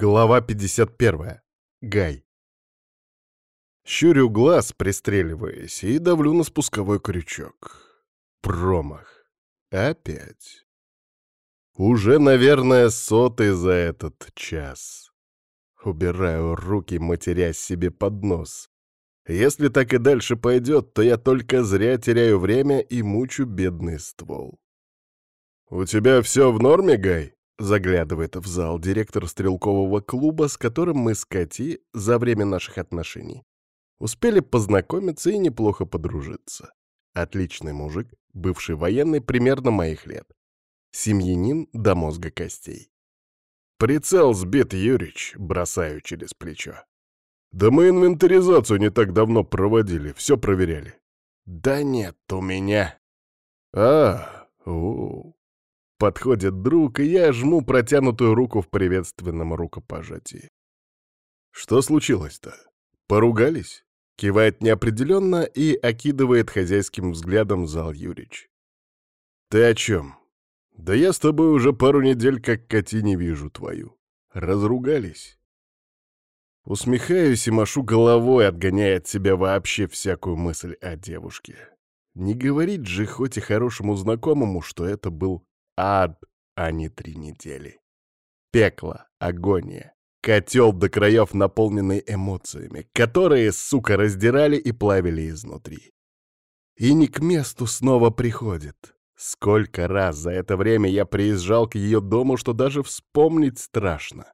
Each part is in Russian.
Глава 51. Гай. Щурю глаз, пристреливаясь, и давлю на спусковой крючок. Промах. Опять. Уже, наверное, сотый за этот час. Убираю руки, матерясь себе под нос. Если так и дальше пойдет, то я только зря теряю время и мучу бедный ствол. «У тебя все в норме, Гай?» Заглядывает в зал директор стрелкового клуба, с которым мы с Кати за время наших отношений успели познакомиться и неплохо подружиться. Отличный мужик, бывший военный примерно моих лет. Семьянин до мозга костей. Прицел сбит, Юрич, бросаю через плечо. Да мы инвентаризацию не так давно проводили, все проверяли. Да нет, у меня... А, у, Подходит друг, и я жму протянутую руку в приветственном рукопожатии. Что случилось-то? Поругались? Кивает неопределенно и окидывает хозяйским взглядом зал Юрич. Ты о чем? Да я с тобой уже пару недель как коти не вижу твою. Разругались? Усмехаюсь и машу головой, отгоняя от себя вообще всякую мысль о девушке. Не говорить же хоть и хорошему знакомому, что это был Ад, а не три недели. Пекло, агония. Котел до краев, наполненный эмоциями, которые, сука, раздирали и плавили изнутри. И не к месту снова приходит. Сколько раз за это время я приезжал к ее дому, что даже вспомнить страшно.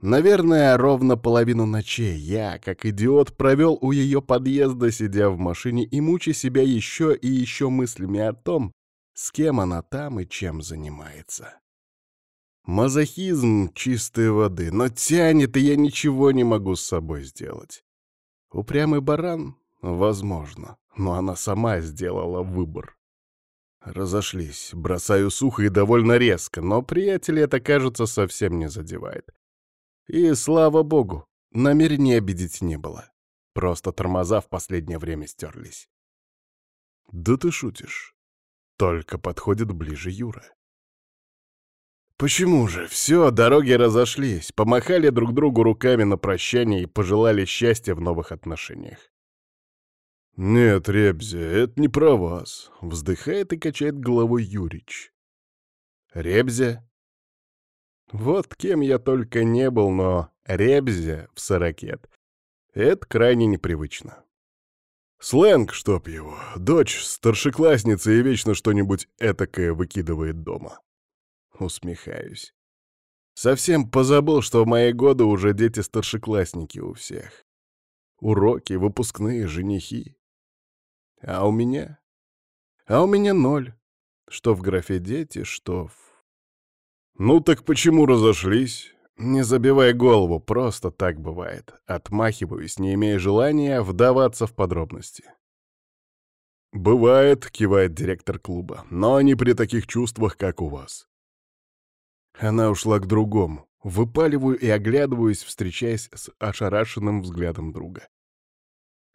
Наверное, ровно половину ночей я, как идиот, провел у ее подъезда, сидя в машине и мучая себя еще и еще мыслями о том, с кем она там и чем занимается. Мазохизм чистой воды, но тянет, и я ничего не могу с собой сделать. Упрямый баран? Возможно, но она сама сделала выбор. Разошлись, бросаю сухо и довольно резко, но приятеля это, кажется, совсем не задевает. И, слава богу, намерений обидеть не было. Просто тормоза в последнее время стерлись. «Да ты шутишь. Только подходит ближе Юра. Почему же? Все, дороги разошлись, помахали друг другу руками на прощание и пожелали счастья в новых отношениях. «Нет, Ребзя, это не про вас», — вздыхает и качает головой Юрич. «Ребзя?» Вот кем я только не был, но Ребзя в сорокет — это крайне непривычно. Сленг, чтоб его. Дочь старшеклассница и вечно что-нибудь этакое выкидывает дома. Усмехаюсь. Совсем позабыл, что в мои годы уже дети-старшеклассники у всех. Уроки, выпускные, женихи. А у меня? А у меня ноль. Что в графе «дети», что в... Ну так почему разошлись? Не забивай голову, просто так бывает. Отмахиваюсь, не имея желания вдаваться в подробности. «Бывает», — кивает директор клуба, — «но не при таких чувствах, как у вас». Она ушла к другому. Выпаливаю и оглядываюсь, встречаясь с ошарашенным взглядом друга.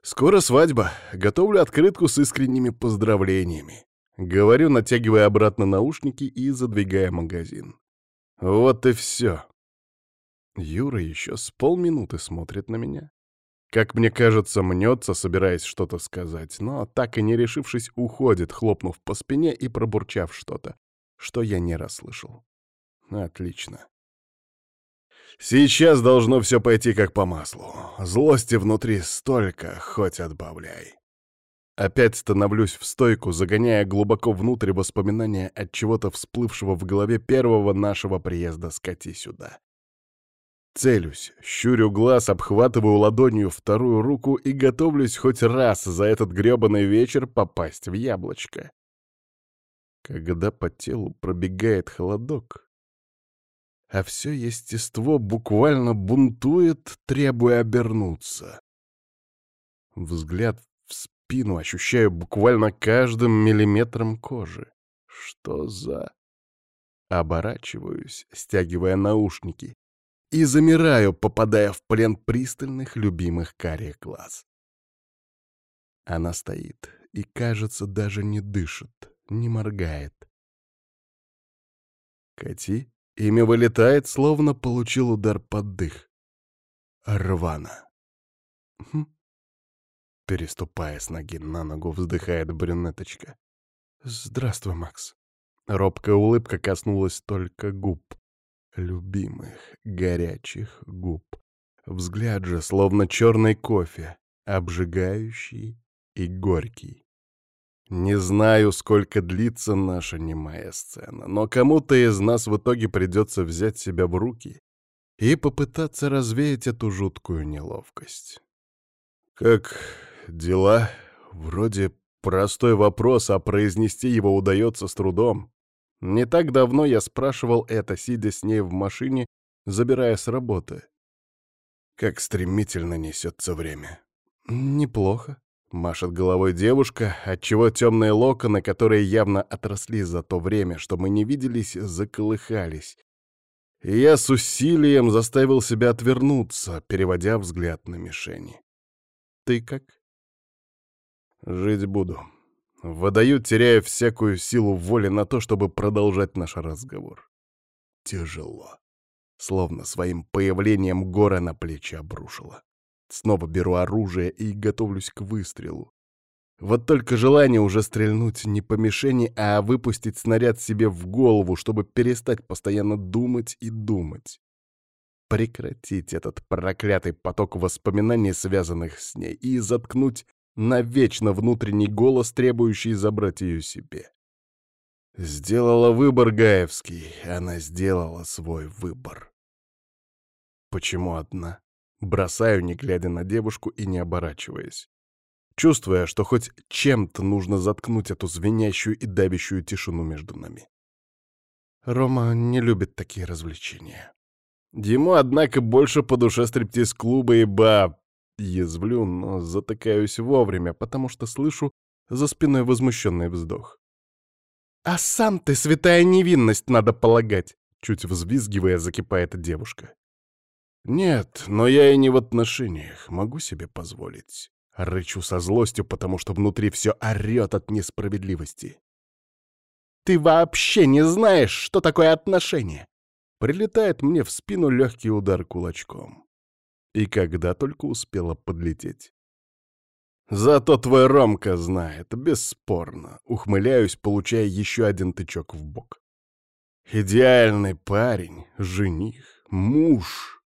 «Скоро свадьба. Готовлю открытку с искренними поздравлениями». Говорю, натягивая обратно наушники и задвигая магазин. Вот и все. Юра еще с полминуты смотрит на меня. Как мне кажется, мнется, собираясь что-то сказать, но так и не решившись, уходит, хлопнув по спине и пробурчав что-то, что я не расслышал. Отлично. Сейчас должно все пойти как по маслу. Злости внутри столько, хоть отбавляй. Опять становлюсь в стойку, загоняя глубоко внутрь воспоминания от чего-то всплывшего в голове первого нашего приезда с Кати сюда. Целюсь, щурю глаз, обхватываю ладонью вторую руку и готовлюсь хоть раз за этот грёбаный вечер попасть в яблочко. Когда по телу пробегает холодок, а все естество буквально бунтует, требуя обернуться. Взгляд в спину ощущаю буквально каждым миллиметром кожи. Что за... Оборачиваюсь, стягивая наушники и замираю, попадая в плен пристальных, любимых карих глаз. Она стоит и, кажется, даже не дышит, не моргает. «Кати?» Имя вылетает, словно получил удар под дых. Рвана. Хм. Переступая с ноги на ногу, вздыхает брюнеточка. «Здравствуй, Макс». Робкая улыбка коснулась только губ. Любимых, горячих губ. Взгляд же, словно черный кофе, обжигающий и горький. Не знаю, сколько длится наша немая сцена, но кому-то из нас в итоге придется взять себя в руки и попытаться развеять эту жуткую неловкость. Как дела? Вроде простой вопрос, а произнести его удается с трудом. Не так давно я спрашивал это, сидя с ней в машине, забирая с работы. Как стремительно несется время. Неплохо. Машет головой девушка, отчего темные локоны, которые явно отросли за то время, что мы не виделись, заколыхались. И я с усилием заставил себя отвернуться, переводя взгляд на мишени. «Ты как?» «Жить буду». Выдаю, теряя всякую силу воли на то, чтобы продолжать наш разговор. Тяжело. Словно своим появлением гора на плечи обрушила. Снова беру оружие и готовлюсь к выстрелу. Вот только желание уже стрельнуть не по мишени, а выпустить снаряд себе в голову, чтобы перестать постоянно думать и думать. Прекратить этот проклятый поток воспоминаний, связанных с ней, и заткнуть навечно внутренний голос, требующий забрать ее себе. Сделала выбор Гаевский, она сделала свой выбор. Почему одна? Бросаю, не глядя на девушку и не оборачиваясь. Чувствуя, что хоть чем-то нужно заткнуть эту звенящую и давящую тишину между нами. Рома не любит такие развлечения. Ему, однако, больше по душе стриптиз-клуба и баб. Язвлю, но затыкаюсь вовремя, потому что слышу за спиной возмущенный вздох. «А сам ты, святая невинность, надо полагать!» Чуть взвизгивая, закипает девушка. «Нет, но я и не в отношениях, могу себе позволить». Рычу со злостью, потому что внутри все орет от несправедливости. «Ты вообще не знаешь, что такое отношения!» Прилетает мне в спину легкий удар кулачком. И когда только успела подлететь. «Зато твой Ромка знает, бесспорно», — ухмыляюсь, получая еще один тычок в бок. «Идеальный парень, жених, муж».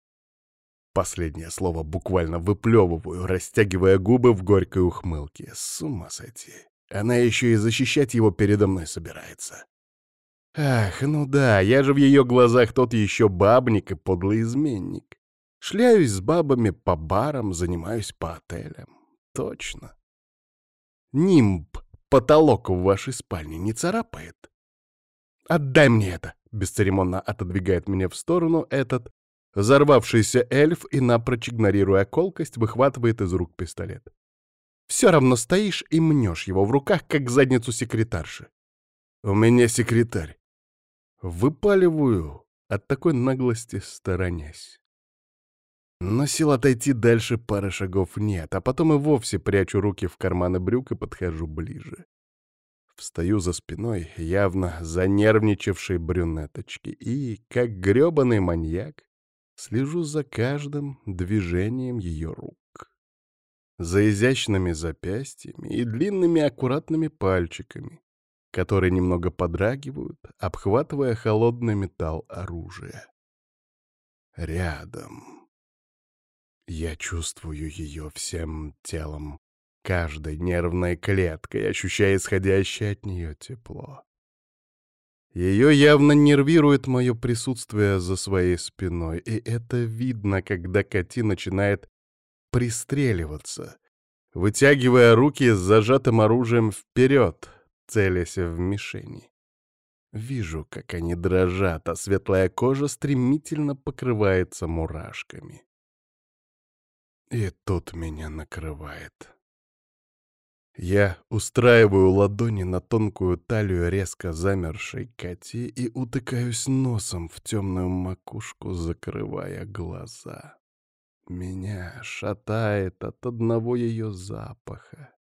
Последнее слово буквально выплевываю, растягивая губы в горькой ухмылке. С ума сойти. Она еще и защищать его передо мной собирается. Ах, ну да, я же в ее глазах тот еще бабник и подлый изменник. Шляюсь с бабами по барам, занимаюсь по отелям. Точно. Нимб, потолок в вашей спальне не царапает? Отдай мне это! Бесцеремонно отодвигает меня в сторону этот Взорвавшийся эльф и, напрочь игнорируя колкость, выхватывает из рук пистолет. Все равно стоишь и мнешь его в руках, как задницу секретарши. У меня секретарь. Выпаливаю, от такой наглости сторонясь. Но сил отойти дальше пары шагов нет, а потом и вовсе прячу руки в карманы брюк и подхожу ближе. Встаю за спиной явно занервничавшей брюнеточки и, как грёбаный маньяк, Слежу за каждым движением ее рук. За изящными запястьями и длинными аккуратными пальчиками, которые немного подрагивают, обхватывая холодный металл оружия. Рядом. Я чувствую ее всем телом, каждой нервной клеткой, ощущая исходящее от нее тепло. Ее явно нервирует мое присутствие за своей спиной, и это видно, когда Кати начинает пристреливаться, вытягивая руки с зажатым оружием вперед, целясь в мишени. Вижу, как они дрожат, а светлая кожа стремительно покрывается мурашками. И тут меня накрывает. Я устраиваю ладони на тонкую талию резко замершей Кати и утыкаюсь носом в темную макушку, закрывая глаза. Меня шатает от одного ее запаха.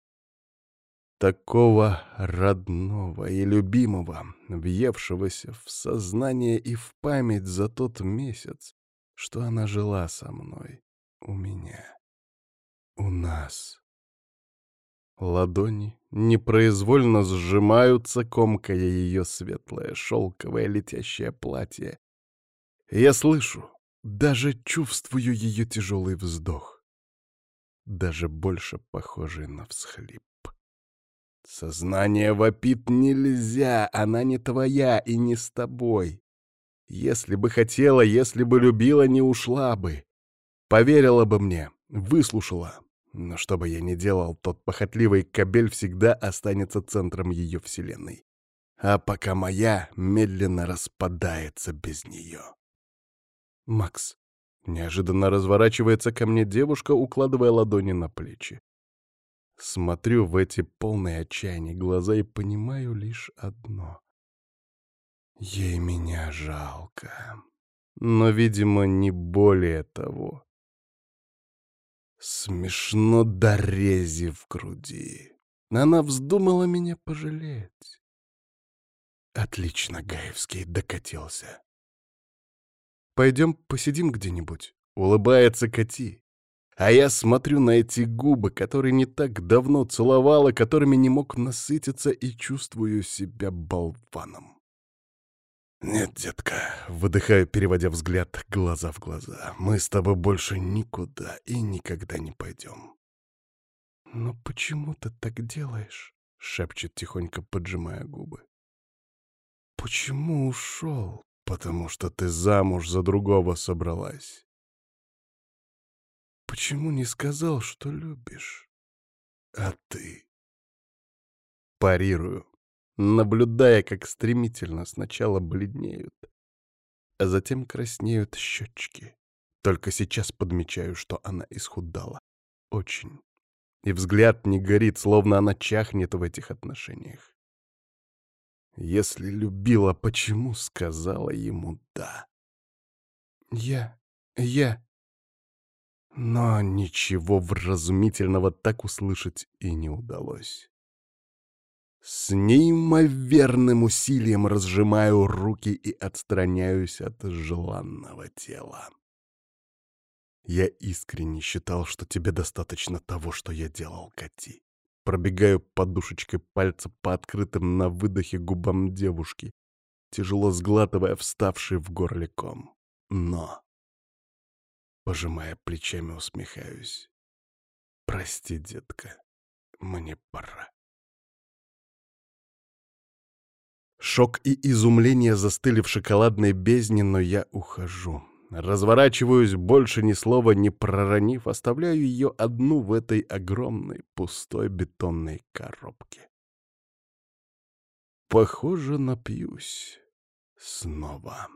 такого родного и любимого, въевшегося в сознание и в память за тот месяц, что она жила со мной, у меня, у нас. Ладони непроизвольно сжимаются, комкая ее светлое, шелковое летящее платье. Я слышу, даже чувствую ее тяжелый вздох, даже больше похожий на всхлип. Сознание вопит нельзя, она не твоя и не с тобой. Если бы хотела, если бы любила, не ушла бы. Поверила бы мне, выслушала. Но что бы я ни делал, тот похотливый кобель всегда останется центром ее вселенной. А пока моя медленно распадается без нее. Макс. Неожиданно разворачивается ко мне девушка, укладывая ладони на плечи. Смотрю в эти полные отчаяния глаза и понимаю лишь одно. Ей меня жалко. Но, видимо, не более того. Смешно до рези в груди. Она вздумала меня пожалеть. Отлично, Гаевский докатился. Пойдем посидим где-нибудь. Улыбается Кати. А я смотрю на эти губы, которые не так давно целовала, которыми не мог насытиться и чувствую себя болваном. «Нет, детка», — выдыхаю, переводя взгляд глаза в глаза, — «мы с тобой больше никуда и никогда не пойдем». «Но почему ты так делаешь?» — шепчет тихонько, поджимая губы. «Почему ушел?» «Потому что ты замуж за другого собралась. Почему не сказал, что любишь? А ты? Парирую, наблюдая, как стремительно сначала бледнеют, а затем краснеют щечки. Только сейчас подмечаю, что она исхудала. Очень. И взгляд не горит, словно она чахнет в этих отношениях. Если любила, почему сказала ему «да»? Я... я... Но ничего вразумительного так услышать и не удалось. С неимоверным усилием разжимаю руки и отстраняюсь от желанного тела. Я искренне считал, что тебе достаточно того, что я делал, Кати. Пробегаю подушечкой пальца по открытым на выдохе губам девушки, тяжело сглатывая вставший в горле ком. Но Пожимая плечами, усмехаюсь. «Прости, детка, мне пора». Шок и изумление застыли в шоколадной бездне, но я ухожу. Разворачиваюсь, больше ни слова не проронив, оставляю ее одну в этой огромной пустой бетонной коробке. Похоже, напьюсь снова.